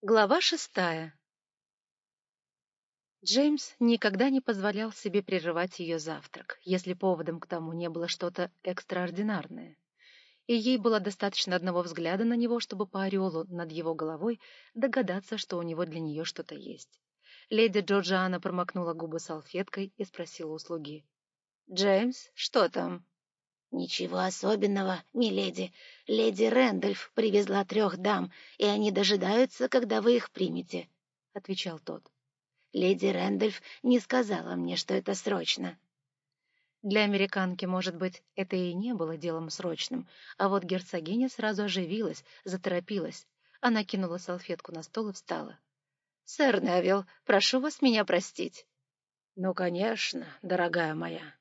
Глава шестая Джеймс никогда не позволял себе прерывать ее завтрак, если поводом к тому не было что-то экстраординарное. И ей было достаточно одного взгляда на него, чтобы по ореолу над его головой догадаться, что у него для нее что-то есть. Леди Джорджиана промокнула губы салфеткой и спросила у слуги. «Джеймс, что там?» «Ничего особенного, миледи. Леди Рэндольф привезла трех дам, и они дожидаются, когда вы их примете», — отвечал тот. «Леди Рэндольф не сказала мне, что это срочно». Для американки, может быть, это и не было делом срочным, а вот герцогиня сразу оживилась, заторопилась. Она кинула салфетку на стол и встала. «Сэр Невилл, прошу вас меня простить». «Ну, конечно, дорогая моя»,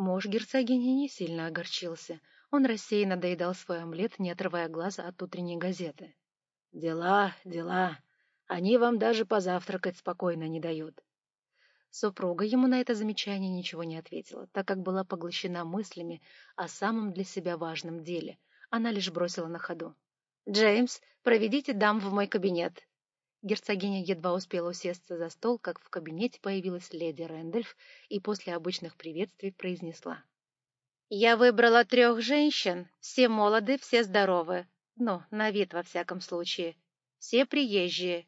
Муж герцогини не сильно огорчился. Он рассеянно доедал свой омлет, не отрывая глаза от утренней газеты. «Дела, дела. Они вам даже позавтракать спокойно не дают». Супруга ему на это замечание ничего не ответила, так как была поглощена мыслями о самом для себя важном деле. Она лишь бросила на ходу. «Джеймс, проведите дам в мой кабинет». Герцогиня едва успела усесться за стол, как в кабинете появилась леди Рэндольф и после обычных приветствий произнесла. «Я выбрала трех женщин, все молоды, все здоровы. Ну, на вид, во всяком случае. Все приезжие.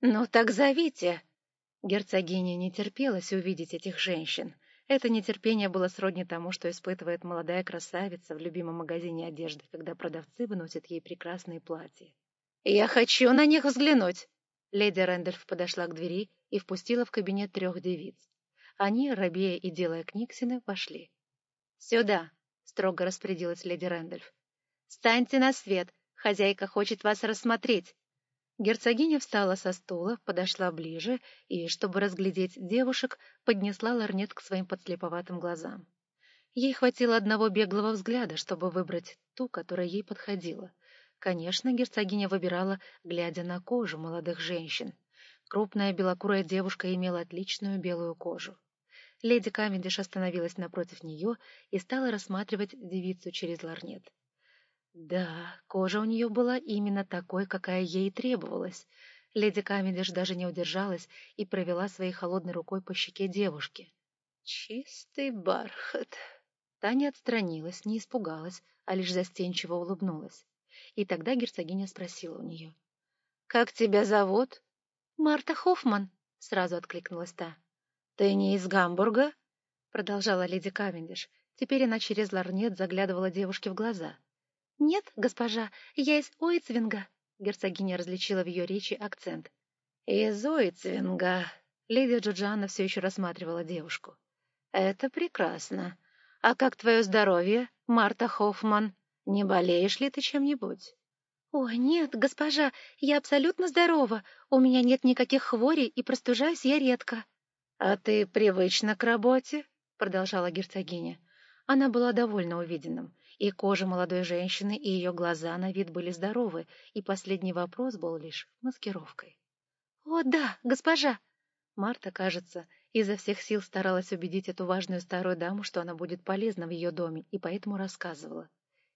Ну, так зовите!» Герцогине не терпелось увидеть этих женщин. Это нетерпение было сродни тому, что испытывает молодая красавица в любимом магазине одежды, когда продавцы выносят ей прекрасные платья. «Я хочу на них взглянуть!» Леди Рэндольф подошла к двери и впустила в кабинет трех девиц. Они, рабея и делая книгсины, вошли. «Сюда!» — строго распорядилась леди Рэндольф. «Станьте на свет! Хозяйка хочет вас рассмотреть!» Герцогиня встала со стула, подошла ближе и, чтобы разглядеть девушек, поднесла ларнет к своим подслеповатым глазам. Ей хватило одного беглого взгляда, чтобы выбрать ту, которая ей подходила — Конечно, герцогиня выбирала, глядя на кожу молодых женщин. Крупная белокурая девушка имела отличную белую кожу. Леди Камендиш остановилась напротив нее и стала рассматривать девицу через ларнет. Да, кожа у нее была именно такой, какая ей требовалась. Леди Камендиш даже не удержалась и провела своей холодной рукой по щеке девушки. «Чистый бархат!» Таня отстранилась, не испугалась, а лишь застенчиво улыбнулась. И тогда герцогиня спросила у нее. «Как тебя зовут?» «Марта Хоффман», — сразу откликнулась та. «Ты не из Гамбурга?» — продолжала леди Кавендиш. Теперь она через ларнет заглядывала девушке в глаза. «Нет, госпожа, я из Ойцвинга», — герцогиня различила в ее речи акцент. «Из Ойцвинга», — леди Джуджана все еще рассматривала девушку. «Это прекрасно. А как твое здоровье, Марта Хоффман?» Не болеешь ли ты чем-нибудь? — О, нет, госпожа, я абсолютно здорова. У меня нет никаких хворей, и простужаюсь я редко. — А ты привычна к работе? — продолжала герцогиня. Она была довольно увиденным, и кожа молодой женщины, и ее глаза на вид были здоровы, и последний вопрос был лишь маскировкой. — О, да, госпожа! Марта, кажется, изо всех сил старалась убедить эту важную старую даму, что она будет полезна в ее доме, и поэтому рассказывала.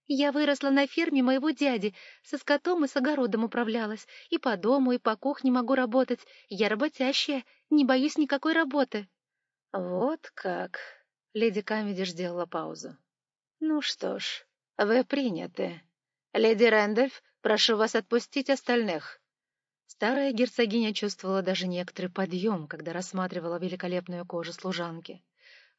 Я выросла на ферме моего дяди, со скотом и с огородом управлялась, и по дому, и по кухне могу работать. Я работящая, не боюсь никакой работы». «Вот как!» — леди Камедиш сделала паузу. «Ну что ж, вы приняты. Леди Рэндольф, прошу вас отпустить остальных». Старая герцогиня чувствовала даже некоторый подъем, когда рассматривала великолепную кожу служанки.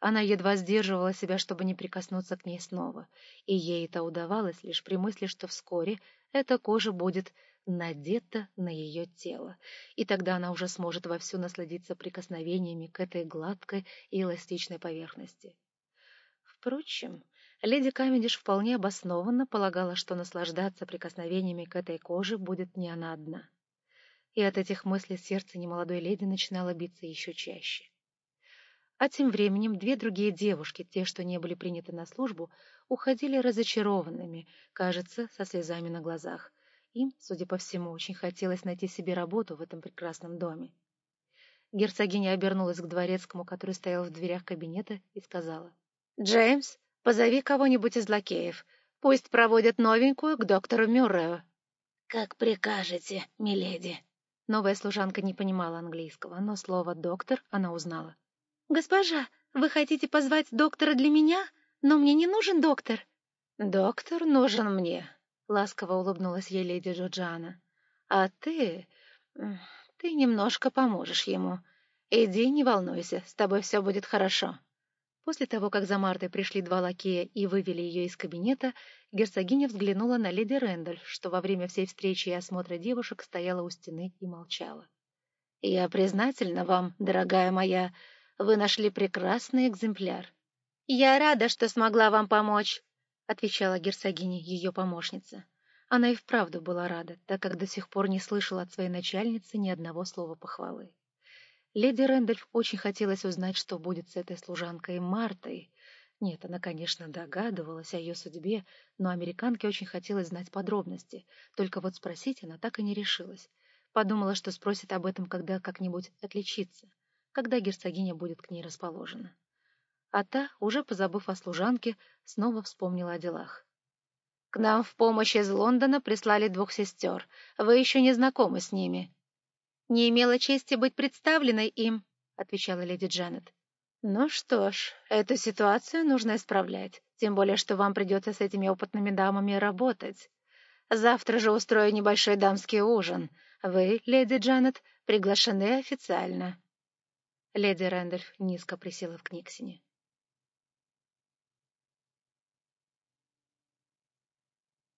Она едва сдерживала себя, чтобы не прикоснуться к ней снова, и ей это удавалось лишь при мысли, что вскоре эта кожа будет надета на ее тело, и тогда она уже сможет вовсю насладиться прикосновениями к этой гладкой и эластичной поверхности. Впрочем, леди Камедиш вполне обоснованно полагала, что наслаждаться прикосновениями к этой коже будет не она одна. И от этих мыслей сердце немолодой леди начинало биться еще чаще. А тем временем две другие девушки, те, что не были приняты на службу, уходили разочарованными, кажется, со слезами на глазах. Им, судя по всему, очень хотелось найти себе работу в этом прекрасном доме. Герцогиня обернулась к дворецкому, который стоял в дверях кабинета, и сказала. «Джеймс, позови кого-нибудь из лакеев. Пусть проводят новенькую к доктору Мюррею». «Как прикажете, миледи». Новая служанка не понимала английского, но слово «доктор» она узнала. «Госпожа, вы хотите позвать доктора для меня? Но мне не нужен доктор». «Доктор нужен мне», — ласково улыбнулась ей леди Джорджана. «А ты... ты немножко поможешь ему. Иди, не волнуйся, с тобой все будет хорошо». После того, как за Мартой пришли два лакея и вывели ее из кабинета, герцогиня взглянула на леди Рэндаль, что во время всей встречи и осмотра девушек стояла у стены и молчала. «Я признательна вам, дорогая моя. Вы нашли прекрасный экземпляр». «Я рада, что смогла вам помочь», — отвечала герцогиня, ее помощница. Она и вправду была рада, так как до сих пор не слышала от своей начальницы ни одного слова похвалы. Леди Рэндольф очень хотелось узнать, что будет с этой служанкой Мартой. Нет, она, конечно, догадывалась о ее судьбе, но американке очень хотелось знать подробности. Только вот спросить она так и не решилась. Подумала, что спросит об этом, когда как-нибудь отличится, когда герцогиня будет к ней расположена а та, уже позабыв о служанке, снова вспомнила о делах. «К нам в помощь из Лондона прислали двух сестер. Вы еще не знакомы с ними». «Не имела чести быть представленной им», — отвечала леди Джанет. «Ну что ж, эту ситуацию нужно исправлять, тем более что вам придется с этими опытными дамами работать. Завтра же устрою небольшой дамский ужин. Вы, леди Джанет, приглашены официально». Леди Рэндольф низко присела в Книксине.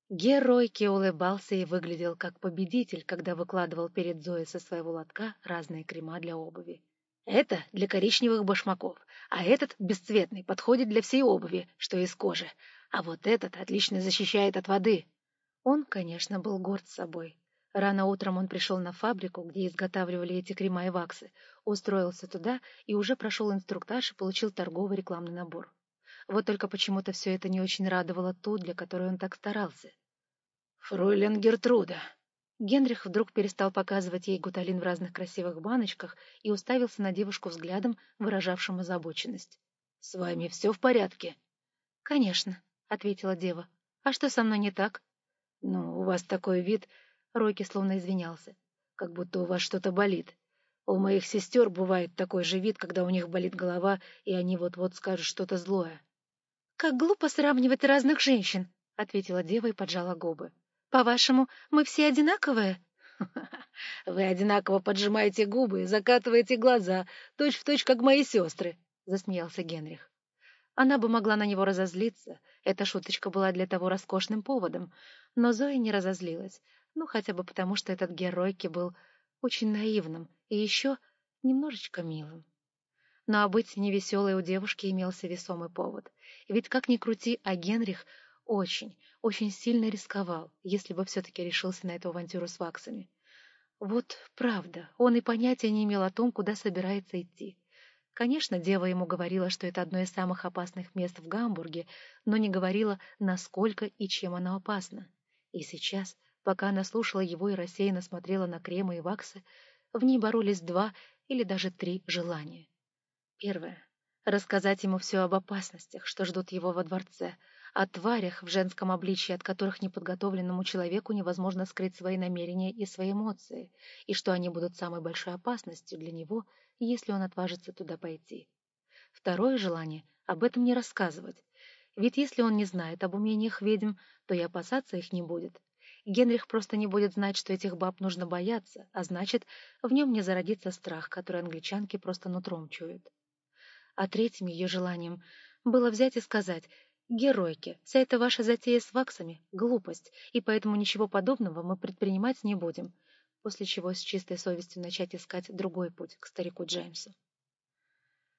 Геройки улыбался и выглядел как победитель, когда выкладывал перед Зоей со своего лотка разные крема для обуви. Это для коричневых башмаков, а этот, бесцветный, подходит для всей обуви, что из кожи, а вот этот отлично защищает от воды. Он, конечно, был горд собой. Рано утром он пришел на фабрику, где изготавливали эти крема и ваксы, устроился туда и уже прошел инструктаж и получил торговый рекламный набор. Вот только почему-то все это не очень радовало ту, для которой он так старался. «Фройлен Гертруда!» Генрих вдруг перестал показывать ей гуталин в разных красивых баночках и уставился на девушку взглядом, выражавшим озабоченность. «С вами все в порядке?» «Конечно», — ответила дева. «А что со мной не так?» «Ну, у вас такой вид...» — Ройки словно извинялся. «Как будто у вас что-то болит. У моих сестер бывает такой же вид, когда у них болит голова, и они вот-вот скажут что-то злое». «Как глупо сравнивать разных женщин», — ответила дева и поджала губы. «По-вашему, мы все одинаковые?» «Вы одинаково поджимаете губы и закатываете глаза, точь-в-точь, точь, как мои сестры», — засмеялся Генрих. Она бы могла на него разозлиться, эта шуточка была для того роскошным поводом, но Зоя не разозлилась, ну хотя бы потому, что этот геройки был очень наивным и еще немножечко милым. Но а быть невеселой у девушки имелся весомый повод. Ведь как ни крути, а Генрих очень, очень сильно рисковал, если бы все-таки решился на эту авантюру с ваксами. Вот правда, он и понятия не имел о том, куда собирается идти. Конечно, дева ему говорила, что это одно из самых опасных мест в Гамбурге, но не говорила, насколько и чем оно опасно. И сейчас, пока она слушала его и рассеянно смотрела на кремы и ваксы, в ней боролись два или даже три желания. Первое — рассказать ему все об опасностях, что ждут его во дворце, о тварях в женском обличье, от которых неподготовленному человеку невозможно скрыть свои намерения и свои эмоции, и что они будут самой большой опасностью для него, если он отважится туда пойти. Второе желание — об этом не рассказывать, ведь если он не знает об умениях ведьм, то и опасаться их не будет. Генрих просто не будет знать, что этих баб нужно бояться, а значит, в нем не зародится страх, который англичанки просто нутром чуют. А третьим ее желанием было взять и сказать «Геройки, вся эта ваша затея с ваксами — глупость, и поэтому ничего подобного мы предпринимать не будем», после чего с чистой совестью начать искать другой путь к старику Джеймсу.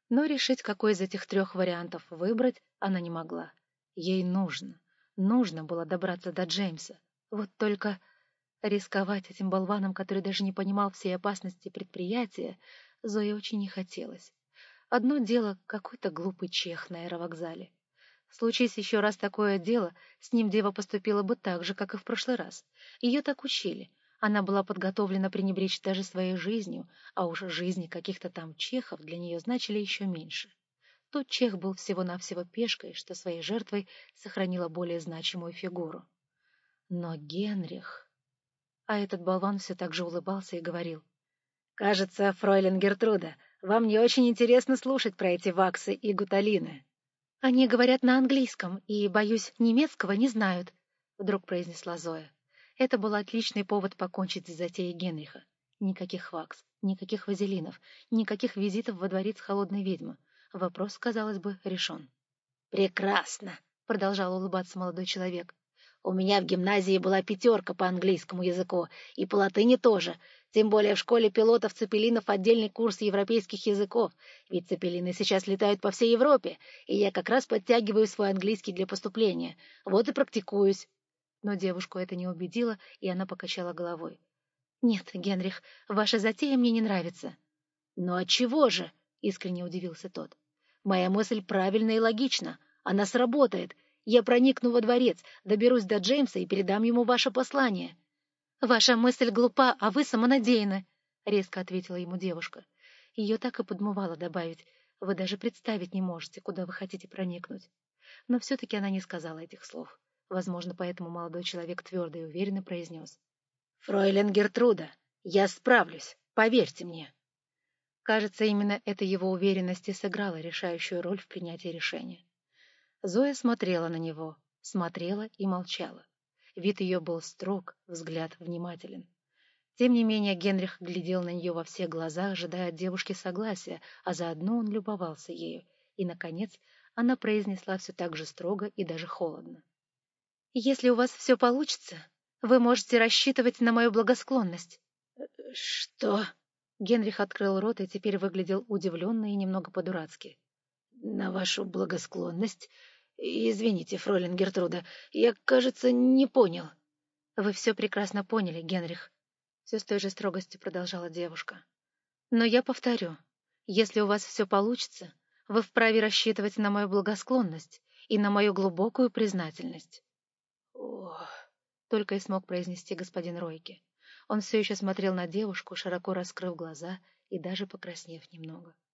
Но решить, какой из этих трех вариантов выбрать, она не могла. Ей нужно, нужно было добраться до Джеймса. Вот только рисковать этим болваном, который даже не понимал всей опасности предприятия, Зое очень не хотелось. Одно дело — какой-то глупый чех на аэровокзале. Случись еще раз такое дело, с ним дева поступила бы так же, как и в прошлый раз. Ее так учили. Она была подготовлена пренебречь даже своей жизнью, а уж жизни каких-то там чехов для нее значили еще меньше. Тот чех был всего-навсего пешкой, что своей жертвой сохранила более значимую фигуру. Но Генрих... А этот болван все так же улыбался и говорил. «Кажется, фройлен Гертруда, вам не очень интересно слушать про эти ваксы и гуталины». «Они говорят на английском и, боюсь, немецкого не знают», — вдруг произнесла Зоя. Это был отличный повод покончить с затеей Генриха. Никаких вакс, никаких вазелинов, никаких визитов во дворец холодной ведьмы. Вопрос, казалось бы, решен. «Прекрасно!» — продолжал улыбаться молодой человек. «У меня в гимназии была пятерка по английскому языку, и по латыни тоже, тем более в школе пилотов цепелинов отдельный курс европейских языков, ведь цепелины сейчас летают по всей Европе, и я как раз подтягиваю свой английский для поступления. Вот и практикуюсь но девушку это не убедило, и она покачала головой. «Нет, Генрих, ваша затея мне не нравится». «Ну а чего же?» — искренне удивился тот. «Моя мысль правильна и логична. Она сработает. Я проникну во дворец, доберусь до Джеймса и передам ему ваше послание». «Ваша мысль глупа, а вы самонадеянны», — резко ответила ему девушка. Ее так и подмывало добавить. «Вы даже представить не можете, куда вы хотите проникнуть». Но все-таки она не сказала этих слов. Возможно, поэтому молодой человек твердо и уверенно произнес. «Фройлен Гертруда, я справлюсь, поверьте мне». Кажется, именно эта его уверенность и сыграла решающую роль в принятии решения. Зоя смотрела на него, смотрела и молчала. Вид ее был строг, взгляд внимателен. Тем не менее Генрих глядел на нее во все глаза, ожидая от девушки согласия, а заодно он любовался ею. И, наконец, она произнесла все так же строго и даже холодно. Если у вас все получится, вы можете рассчитывать на мою благосклонность. — Что? Генрих открыл рот и теперь выглядел удивленно и немного по-дурацки. — На вашу благосклонность? Извините, фролин Гертруда, я, кажется, не понял. — Вы все прекрасно поняли, Генрих. Все с той же строгостью продолжала девушка. — Но я повторю, если у вас все получится, вы вправе рассчитывать на мою благосклонность и на мою глубокую признательность. «Ох!» — только и смог произнести господин Ройки. Он все еще смотрел на девушку, широко раскрыв глаза и даже покраснев немного. —